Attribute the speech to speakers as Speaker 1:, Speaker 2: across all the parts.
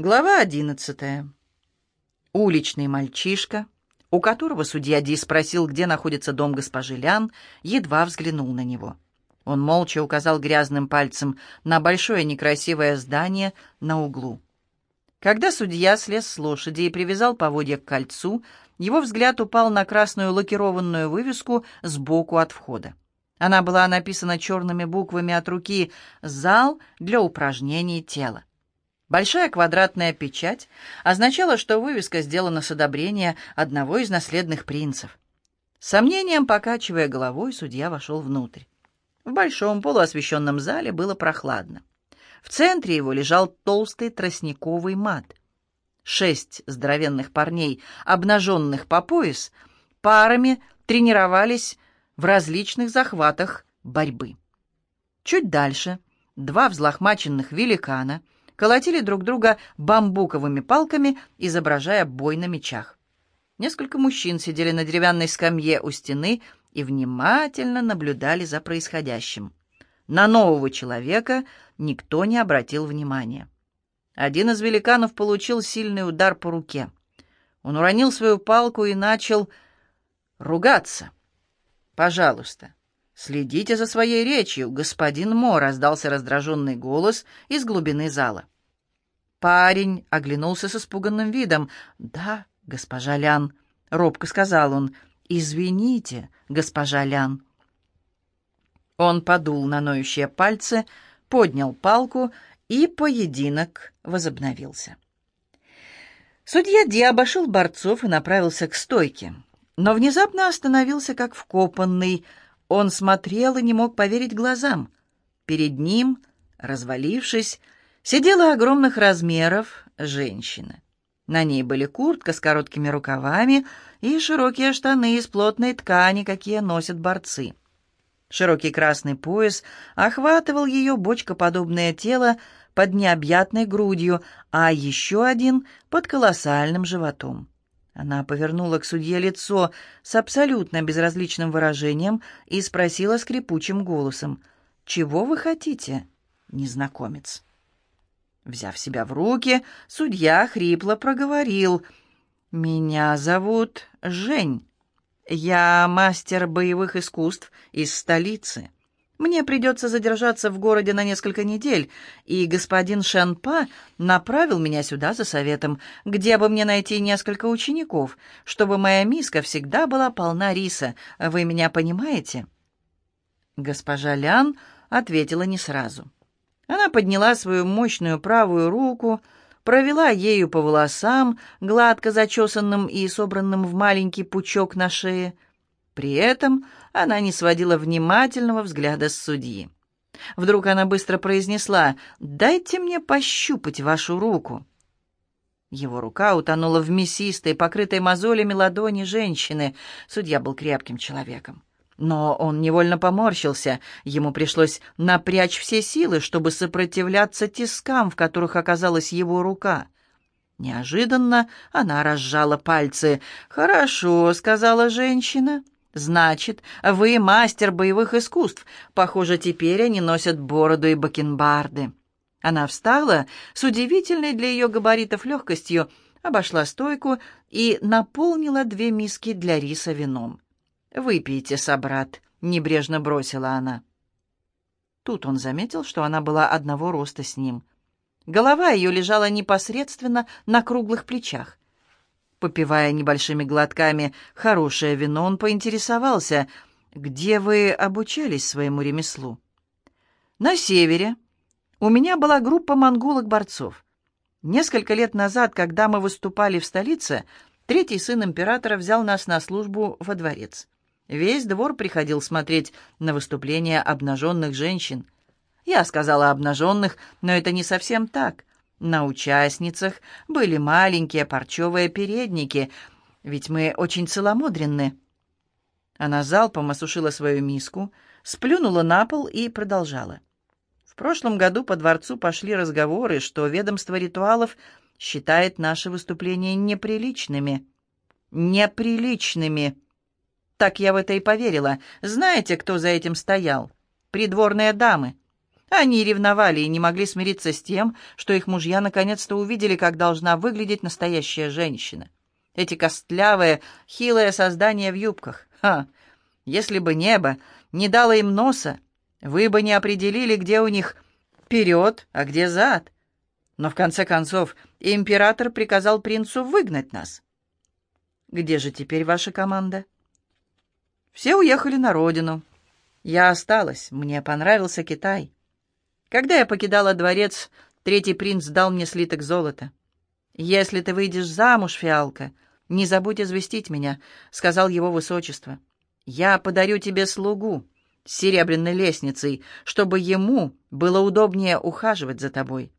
Speaker 1: Глава одиннадцатая. Уличный мальчишка, у которого судья Ди спросил, где находится дом госпожи Лян, едва взглянул на него. Он молча указал грязным пальцем на большое некрасивое здание на углу. Когда судья слез с лошади и привязал поводья к кольцу, его взгляд упал на красную лакированную вывеску сбоку от входа. Она была написана черными буквами от руки «Зал для упражнений тела». Большая квадратная печать означала, что вывеска сделана с одобрения одного из наследных принцев. С сомнением, покачивая головой, судья вошел внутрь. В большом полуосвещенном зале было прохладно. В центре его лежал толстый тростниковый мат. Шесть здоровенных парней, обнаженных по пояс, парами тренировались в различных захватах борьбы. Чуть дальше два взлохмаченных великана — колотили друг друга бамбуковыми палками, изображая бой на мечах. Несколько мужчин сидели на деревянной скамье у стены и внимательно наблюдали за происходящим. На нового человека никто не обратил внимания. Один из великанов получил сильный удар по руке. Он уронил свою палку и начал ругаться. «Пожалуйста, следите за своей речью, господин Мо», — раздался раздраженный голос из глубины зала. Парень оглянулся с испуганным видом. «Да, госпожа Лян», — робко сказал он. «Извините, госпожа Лян». Он подул на ноющие пальцы, поднял палку, и поединок возобновился. Судья Ди обошел борцов и направился к стойке, но внезапно остановился как вкопанный. Он смотрел и не мог поверить глазам. Перед ним, развалившись, Сидела огромных размеров женщина. На ней были куртка с короткими рукавами и широкие штаны из плотной ткани, какие носят борцы. Широкий красный пояс охватывал ее бочкоподобное тело под необъятной грудью, а еще один — под колоссальным животом. Она повернула к судье лицо с абсолютно безразличным выражением и спросила скрипучим голосом, «Чего вы хотите, незнакомец?» Взяв себя в руки, судья хрипло проговорил. «Меня зовут Жень. Я мастер боевых искусств из столицы. Мне придется задержаться в городе на несколько недель, и господин Шенпа направил меня сюда за советом, где бы мне найти несколько учеников, чтобы моя миска всегда была полна риса. Вы меня понимаете?» Госпожа Лян ответила не сразу. Она подняла свою мощную правую руку, провела ею по волосам, гладко зачесанным и собранным в маленький пучок на шее. При этом она не сводила внимательного взгляда с судьи. Вдруг она быстро произнесла «Дайте мне пощупать вашу руку». Его рука утонула в мясистой, покрытой мозолями ладони женщины. Судья был крепким человеком. Но он невольно поморщился. Ему пришлось напрячь все силы, чтобы сопротивляться тискам, в которых оказалась его рука. Неожиданно она разжала пальцы. «Хорошо», — сказала женщина. «Значит, вы мастер боевых искусств. Похоже, теперь они носят бороду и бакенбарды». Она встала с удивительной для ее габаритов легкостью, обошла стойку и наполнила две миски для риса вином. «Выпейте, собрат», — небрежно бросила она. Тут он заметил, что она была одного роста с ним. Голова ее лежала непосредственно на круглых плечах. Попивая небольшими глотками хорошее вино, он поинтересовался, «Где вы обучались своему ремеслу?» «На севере. У меня была группа монголок-борцов. Несколько лет назад, когда мы выступали в столице, третий сын императора взял нас на службу во дворец. Весь двор приходил смотреть на выступления обнаженных женщин. Я сказала обнаженных, но это не совсем так. На участницах были маленькие парчевые передники, ведь мы очень целомудренны. Она залпом осушила свою миску, сплюнула на пол и продолжала. В прошлом году по дворцу пошли разговоры, что ведомство ритуалов считает наши выступления неприличными. Неприличными. Так я в это и поверила. Знаете, кто за этим стоял? Придворные дамы. Они ревновали и не могли смириться с тем, что их мужья наконец-то увидели, как должна выглядеть настоящая женщина. Эти костлявые, хилые создания в юбках. Ха! Если бы небо не дало им носа, вы бы не определили, где у них вперед, а где зад. Но в конце концов император приказал принцу выгнать нас. Где же теперь ваша команда? Все уехали на родину. Я осталась, мне понравился Китай. Когда я покидала дворец, третий принц дал мне слиток золота. «Если ты выйдешь замуж, фиалка, не забудь известить меня», — сказал его высочество. «Я подарю тебе слугу с серебряной лестницей, чтобы ему было удобнее ухаживать за тобой».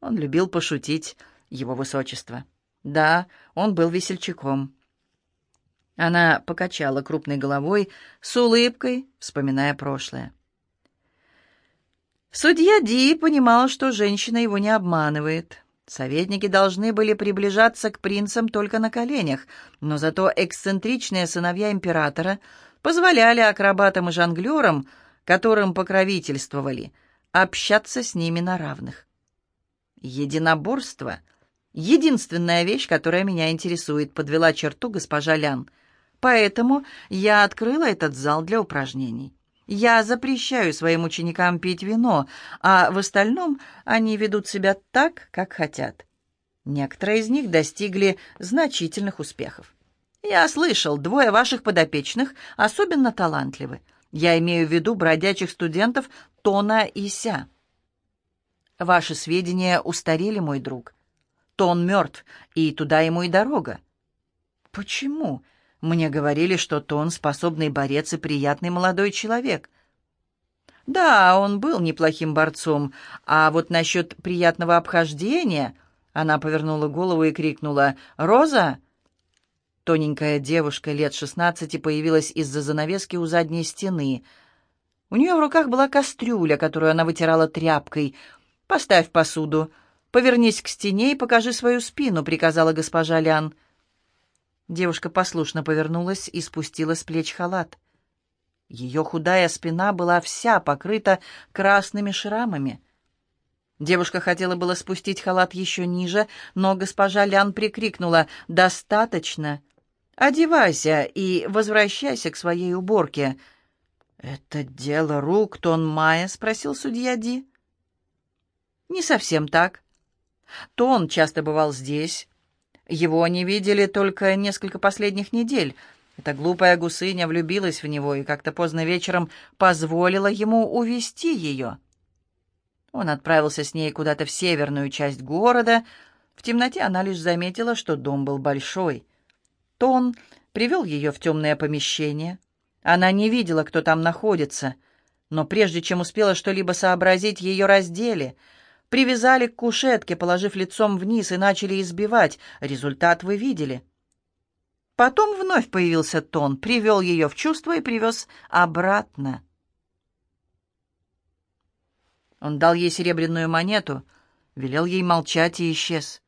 Speaker 1: Он любил пошутить, его высочество. Да, он был весельчаком. Она покачала крупной головой, с улыбкой, вспоминая прошлое. Судья Ди понимал, что женщина его не обманывает. Советники должны были приближаться к принцам только на коленях, но зато эксцентричные сыновья императора позволяли акробатам и жонглерам, которым покровительствовали, общаться с ними на равных. «Единоборство — единственная вещь, которая меня интересует», — подвела черту госпожа Лян. «Поэтому я открыла этот зал для упражнений». Я запрещаю своим ученикам пить вино, а в остальном они ведут себя так, как хотят. Некоторые из них достигли значительных успехов. Я слышал, двое ваших подопечных особенно талантливы. Я имею в виду бродячих студентов Тона и Ся. Ваши сведения устарели, мой друг. Тон мертв, и туда ему и дорога. Почему? Мне говорили, что Тон — способный борец и приятный молодой человек. Да, он был неплохим борцом, а вот насчет приятного обхождения... Она повернула голову и крикнула «Роза!» Тоненькая девушка лет шестнадцати появилась из-за занавески у задней стены. У нее в руках была кастрюля, которую она вытирала тряпкой. «Поставь посуду. Повернись к стене и покажи свою спину», — приказала госпожа Лян. Девушка послушно повернулась и спустила с плеч халат. Ее худая спина была вся покрыта красными шрамами. Девушка хотела было спустить халат еще ниже, но госпожа Лян прикрикнула «Достаточно! Одевайся и возвращайся к своей уборке!» «Это дело рук Тон Майя?» — спросил судья Ди. «Не совсем так. Тон часто бывал здесь, его не видели только несколько последних недель. Эта глупая гусыня влюбилась в него и как-то поздно вечером позволила ему увести ее. Он отправился с ней куда-то в северную часть города. В темноте она лишь заметила, что дом был большой. Тон привел ее в темное помещение. Она не видела, кто там находится, но прежде чем успела что-либо сообразить, ее раздели — Привязали к кушетке, положив лицом вниз, и начали избивать. Результат вы видели. Потом вновь появился Тон, привел ее в чувство и привез обратно. Он дал ей серебряную монету, велел ей молчать и исчез.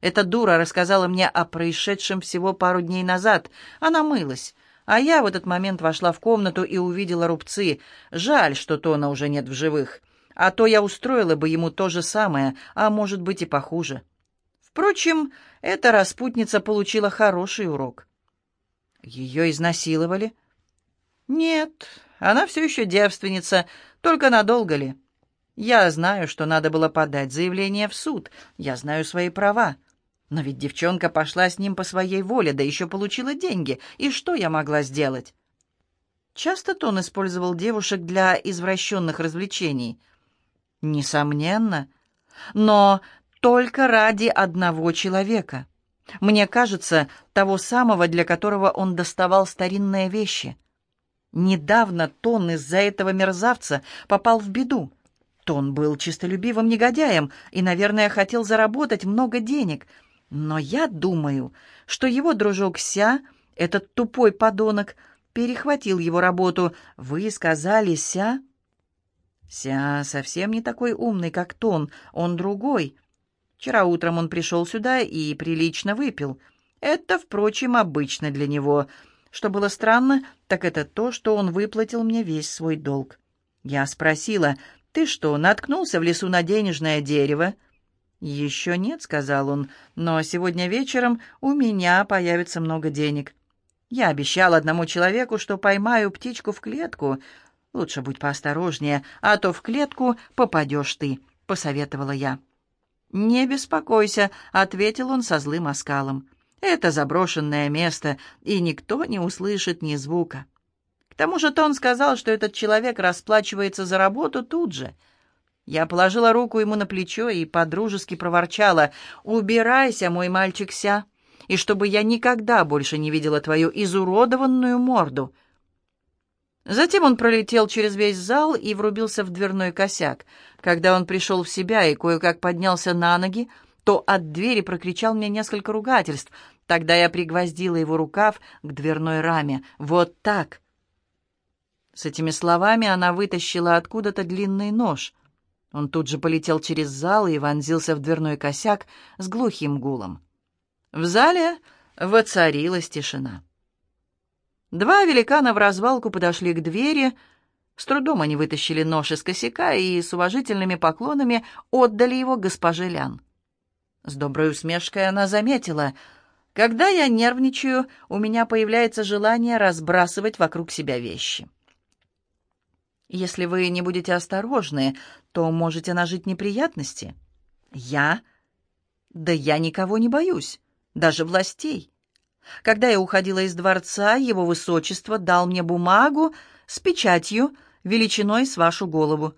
Speaker 1: Эта дура рассказала мне о происшедшем всего пару дней назад. Она мылась, а я в этот момент вошла в комнату и увидела рубцы. Жаль, что Тона уже нет в живых а то я устроила бы ему то же самое, а может быть и похуже. Впрочем, эта распутница получила хороший урок. Ее изнасиловали? Нет, она все еще девственница, только надолго ли? Я знаю, что надо было подать заявление в суд, я знаю свои права. Но ведь девчонка пошла с ним по своей воле, да еще получила деньги. И что я могла сделать? Часто Тон использовал девушек для извращенных развлечений. Несомненно. Но только ради одного человека. Мне кажется, того самого, для которого он доставал старинные вещи. Недавно Тон из-за этого мерзавца попал в беду. Тон был чистолюбивым негодяем и, наверное, хотел заработать много денег. Но я думаю, что его дружок Ся, этот тупой подонок, перехватил его работу. Вы сказали, Ся? Ся совсем не такой умный, как Тон, он другой. Вчера утром он пришел сюда и прилично выпил. Это, впрочем, обычно для него. Что было странно, так это то, что он выплатил мне весь свой долг. Я спросила, «Ты что, наткнулся в лесу на денежное дерево?» «Еще нет», — сказал он, — «но сегодня вечером у меня появится много денег. Я обещал одному человеку, что поймаю птичку в клетку. Лучше будь поосторожнее, а то в клетку попадешь ты», — посоветовала я. «Не беспокойся», — ответил он со злым оскалом. «Это заброшенное место, и никто не услышит ни звука». К тому же Тон сказал, что этот человек расплачивается за работу тут же. Я положила руку ему на плечо и подружески проворчала «Убирайся, мой мальчик-ся, и чтобы я никогда больше не видела твою изуродованную морду». Затем он пролетел через весь зал и врубился в дверной косяк. Когда он пришел в себя и кое-как поднялся на ноги, то от двери прокричал мне несколько ругательств. Тогда я пригвоздила его рукав к дверной раме. «Вот так!» С этими словами она вытащила откуда-то длинный нож. Он тут же полетел через зал и вонзился в дверной косяк с глухим гулом. В зале воцарилась тишина. Два великана в развалку подошли к двери. С трудом они вытащили нож из косяка и с уважительными поклонами отдали его госпоже Лян. С доброй усмешкой она заметила, «Когда я нервничаю, у меня появляется желание разбрасывать вокруг себя вещи». Если вы не будете осторожны, то можете нажить неприятности. Я? Да я никого не боюсь, даже властей. Когда я уходила из дворца, его высочество дал мне бумагу с печатью величиной с вашу голову.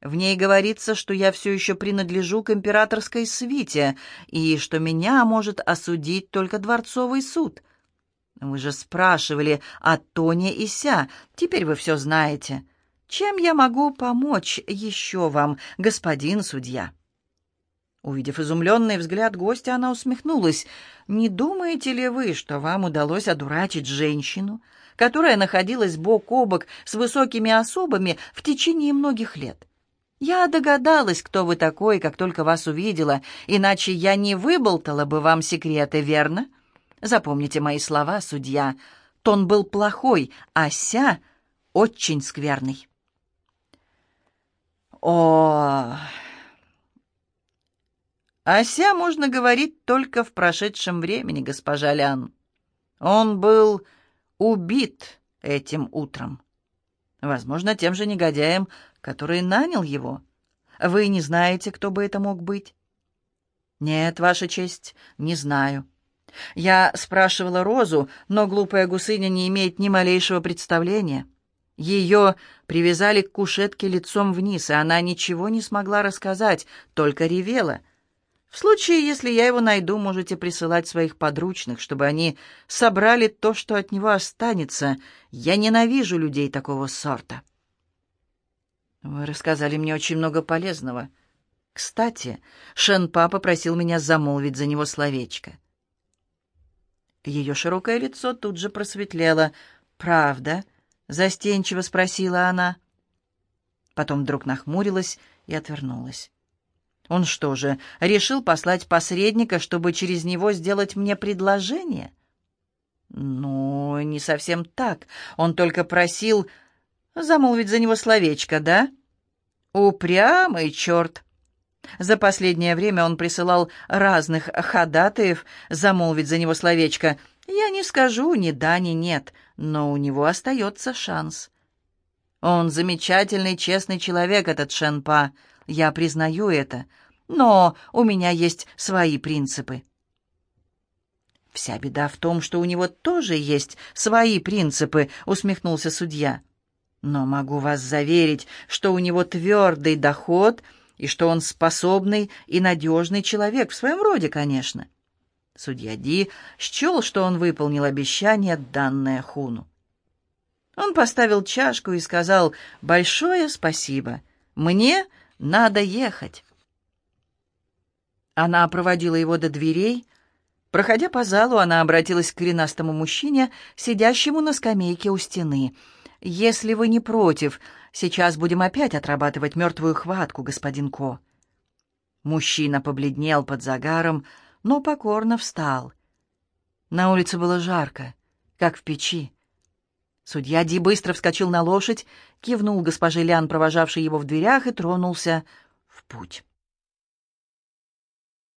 Speaker 1: В ней говорится, что я все еще принадлежу к императорской свите и что меня может осудить только дворцовый суд. Вы же спрашивали о Тоне и Ся, теперь вы все знаете. Чем я могу помочь еще вам, господин судья?» Увидев изумленный взгляд гостя, она усмехнулась. «Не думаете ли вы, что вам удалось одурачить женщину, которая находилась бок о бок с высокими особами в течение многих лет? Я догадалась, кто вы такой, как только вас увидела, иначе я не выболтала бы вам секреты, верно? Запомните мои слова, судья. Тон был плохой, а ся очень скверный». О, Ося можно говорить только в прошедшем времени, госпожа Лян. Он был убит этим утром. Возможно, тем же негодяем, который нанял его. Вы не знаете, кто бы это мог быть? Нет, Ваша честь, не знаю. Я спрашивала Розу, но глупая гусыня не имеет ни малейшего представления. Ее привязали к кушетке лицом вниз, и она ничего не смогла рассказать, только ревела. В случае, если я его найду, можете присылать своих подручных, чтобы они собрали то, что от него останется. Я ненавижу людей такого сорта. Вы рассказали мне очень много полезного. Кстати, Шенпа попросил меня замолвить за него словечко. Ее широкое лицо тут же просветлело. «Правда?» Застенчиво спросила она. Потом вдруг нахмурилась и отвернулась. Он что же, решил послать посредника, чтобы через него сделать мне предложение? Ну, не совсем так. Он только просил замолвить за него словечко, да? Упрямый черт! За последнее время он присылал разных ходатаев замолвить за него словечко — я не скажу ни да, ни нет, но у него остается шанс. Он замечательный, честный человек, этот Шенпа. Я признаю это. Но у меня есть свои принципы. «Вся беда в том, что у него тоже есть свои принципы», — усмехнулся судья. «Но могу вас заверить, что у него твердый доход и что он способный и надежный человек в своем роде, конечно». Судья Ди счел, что он выполнил обещание, данное Хуну. Он поставил чашку и сказал «Большое спасибо. Мне надо ехать». Она проводила его до дверей. Проходя по залу, она обратилась к коренастому мужчине, сидящему на скамейке у стены. «Если вы не против, сейчас будем опять отрабатывать мертвую хватку, господин Ко». Мужчина побледнел под загаром, но покорно встал. На улице было жарко, как в печи. Судья Ди быстро вскочил на лошадь, кивнул госпоже Лян, провожавшей его в дверях, и тронулся в путь.